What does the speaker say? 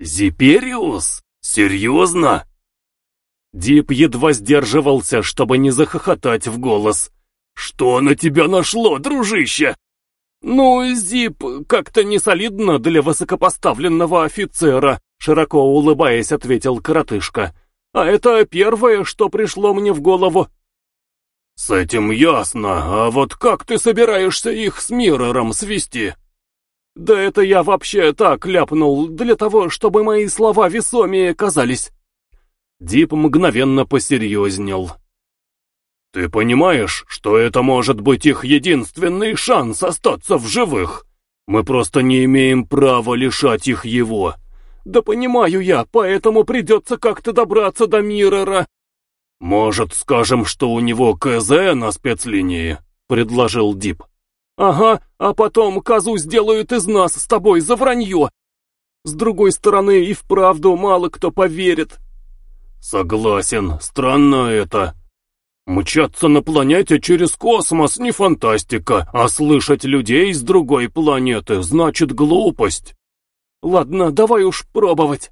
Зипериус? Серьезно? Дип едва сдерживался, чтобы не захохотать в голос. «Что на тебя нашло, дружище?» «Ну, Зип, как-то не солидно для высокопоставленного офицера», широко улыбаясь, ответил коротышка. «А это первое, что пришло мне в голову». «С этим ясно, а вот как ты собираешься их с Миррором свести?» «Да это я вообще так ляпнул, для того, чтобы мои слова весомее казались». Дип мгновенно посерьезнел. «Ты понимаешь, что это может быть их единственный шанс остаться в живых? Мы просто не имеем права лишать их его». «Да понимаю я, поэтому придется как-то добраться до Миррора». «Может, скажем, что у него КЗ на спецлинии?» — предложил Дип. «Ага, а потом козу сделают из нас с тобой за вранье. С другой стороны, и вправду мало кто поверит». «Согласен, странно это. Мчаться на планете через космос не фантастика, а слышать людей с другой планеты значит глупость». «Ладно, давай уж пробовать».